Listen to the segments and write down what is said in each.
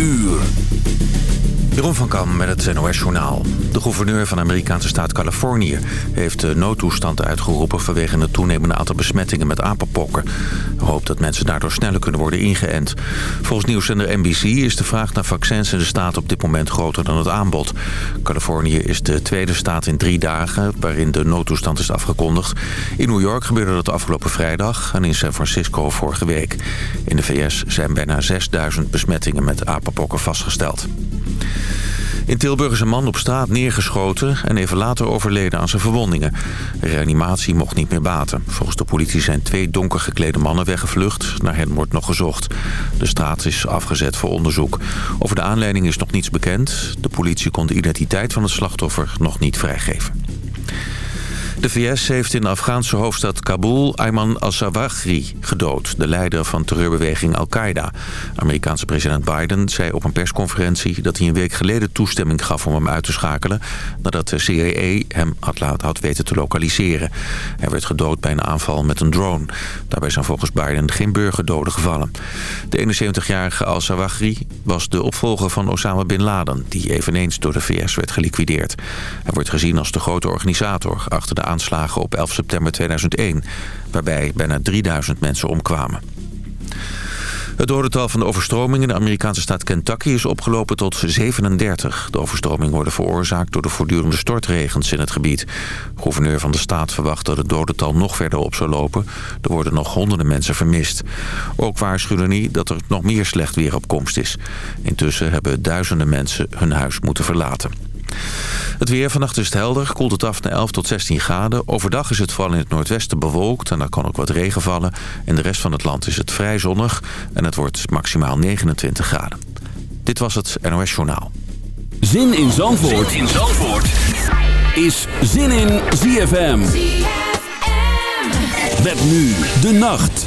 uur. Jeroen van Kam met het NOS Journaal. De gouverneur van de Amerikaanse staat Californië heeft de noodtoestand uitgeroepen... vanwege het toenemende aantal besmettingen met apenpokken. Hij hoopt dat mensen daardoor sneller kunnen worden ingeënt. Volgens nieuwszender NBC is de vraag naar vaccins in de staat op dit moment groter dan het aanbod. Californië is de tweede staat in drie dagen waarin de noodtoestand is afgekondigd. In New York gebeurde dat afgelopen vrijdag en in San Francisco vorige week. In de VS zijn bijna 6000 besmettingen met apenpokken vastgesteld. In Tilburg is een man op straat neergeschoten en even later overleden aan zijn verwondingen. reanimatie mocht niet meer baten. Volgens de politie zijn twee donker geklede mannen weggevlucht. Naar hen wordt nog gezocht. De straat is afgezet voor onderzoek. Over de aanleiding is nog niets bekend. De politie kon de identiteit van het slachtoffer nog niet vrijgeven. De VS heeft in de Afghaanse hoofdstad Kabul Ayman al-Zawahri gedood. De leider van terreurbeweging Al-Qaeda. Amerikaanse president Biden zei op een persconferentie... dat hij een week geleden toestemming gaf om hem uit te schakelen... nadat de CIA hem had, had weten te lokaliseren. Hij werd gedood bij een aanval met een drone. Daarbij zijn volgens Biden geen burgerdoden gevallen. De 71-jarige al-Zawahri was de opvolger van Osama Bin Laden... die eveneens door de VS werd geliquideerd. Hij wordt gezien als de grote organisator achter de aanslagen op 11 september 2001... waarbij bijna 3000 mensen omkwamen. Het dodental van de overstroming in de Amerikaanse staat Kentucky is opgelopen tot 37. De overstroming worden veroorzaakt door de voortdurende stortregens in het gebied. De gouverneur van de staat verwacht dat het dodental nog verder op zal lopen. Er worden nog honderden mensen vermist. Ook waarschuwen hij dat er nog meer slecht weer op komst is. Intussen hebben duizenden mensen hun huis moeten verlaten. Het weer vannacht is het helder, koelt het af naar 11 tot 16 graden. Overdag is het vooral in het noordwesten bewolkt en daar kan ook wat regen vallen. In de rest van het land is het vrij zonnig en het wordt maximaal 29 graden. Dit was het NOS Journaal. Zin in Zandvoort, zin in Zandvoort. is Zin in ZFM. ZFM. Met nu de nacht.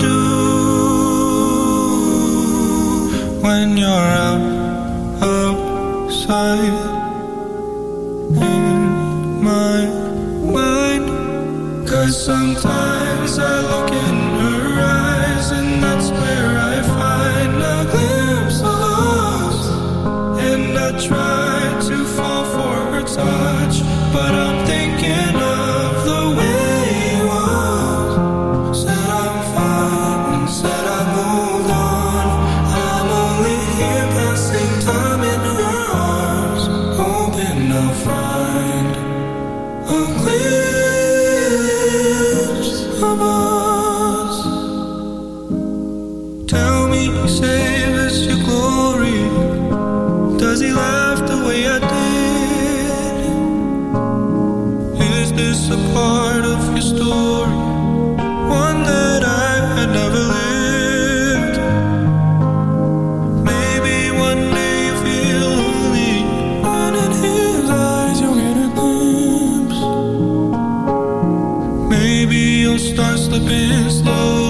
slipping slow.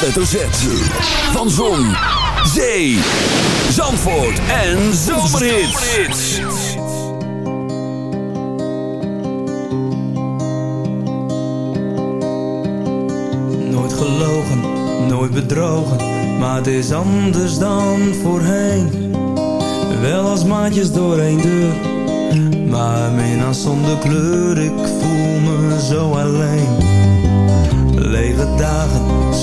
Z. Van Zon, Zee, Zandvoort en Zomerhits. Nooit gelogen, nooit bedrogen, maar het is anders dan voorheen. Wel als maatjes door een deur, maar mina zonder kleur, ik voel me zo alleen Lege dagen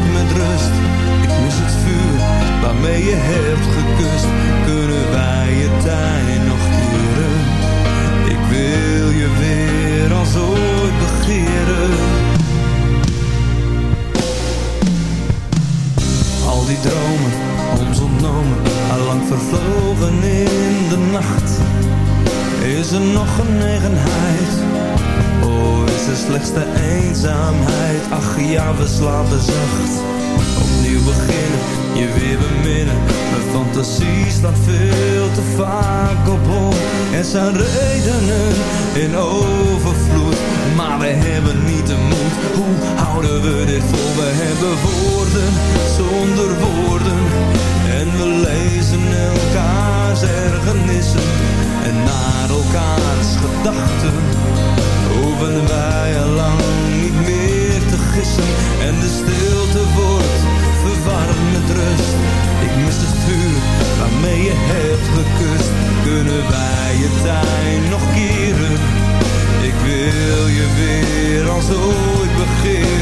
met rust. Ik mis het vuur waarmee je hebt gekust. Kunnen wij je tijd nog keren? Ik wil je weer als ooit begeren. Al die dromen, ons ontnomen, allang vervlogen in de nacht. Is er nog genegenheid? is de slechtste eenzaamheid Ach ja, we slapen zacht. Opnieuw beginnen, je weer beminnen. Mijn fantasie staat veel te vaak op hol. Er zijn redenen in overvloed Maar we hebben niet de moed. Hoe houden we dit vol? We hebben woorden zonder woorden. En we lezen elkaars ergernissen. En naar elkaars gedachten hoeven wij al lang En de stilte wordt verwarmd met rust. Ik mis het vuur waarmee je hebt gekust. Kunnen wij je tijd nog keren? Ik wil je weer als ooit begeren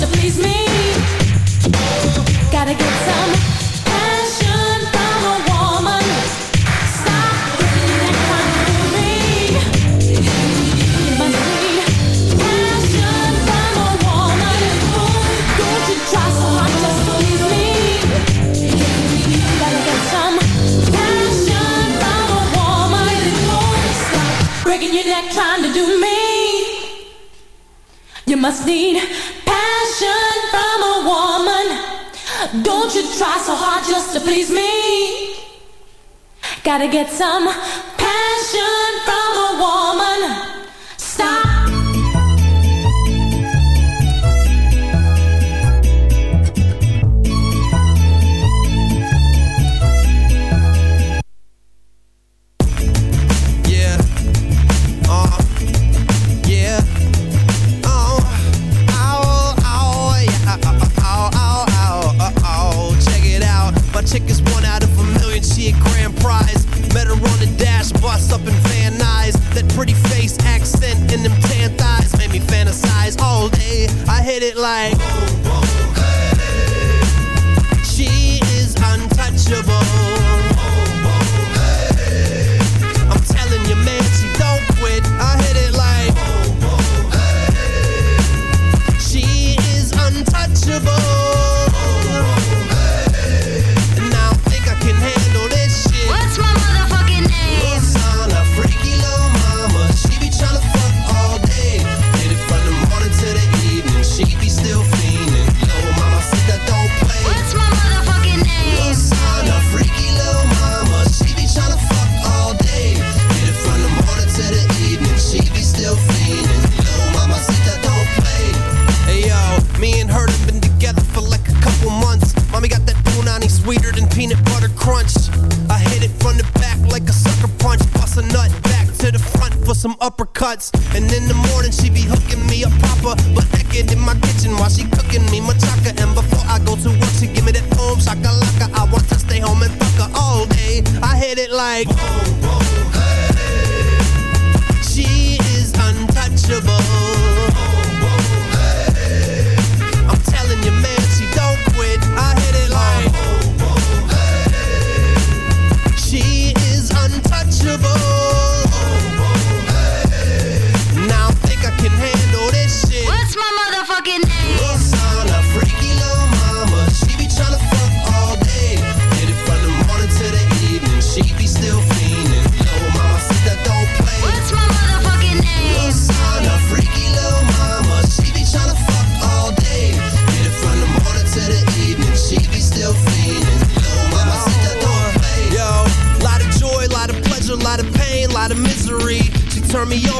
to please me. Don't you try so hard just to please me. Gotta get some. pretty face, accent, and them tan thighs made me fantasize all day. I hit it like. cuts. And in the morning, she be hooking me up proper. But naked in my kitchen while she cooking me machaca. And before I go to work, she give me that home shakalaka. I want to stay home and fuck her all day. I hit it like. Boom.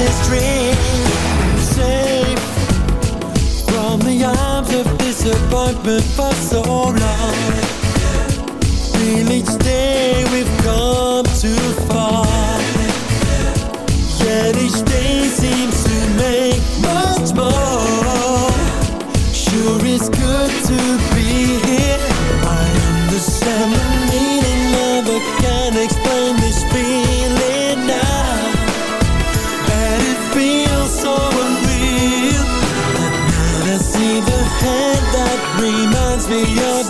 his dream Safe from the arms of disappointment for so long. Feel each day we've come too far. Yet each day's be your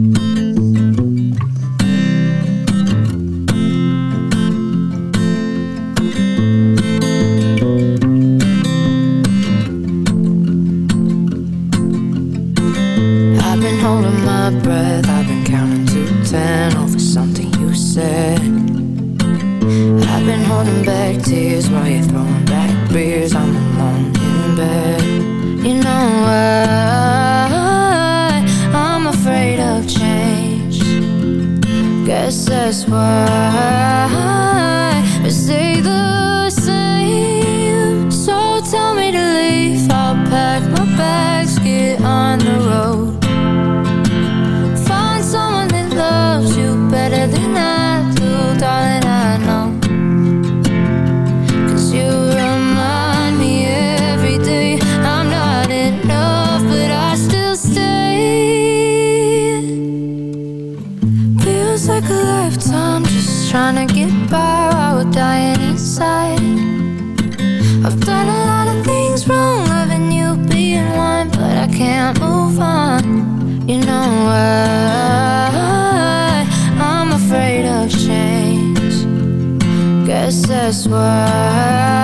this why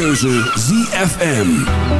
keuze ZFM.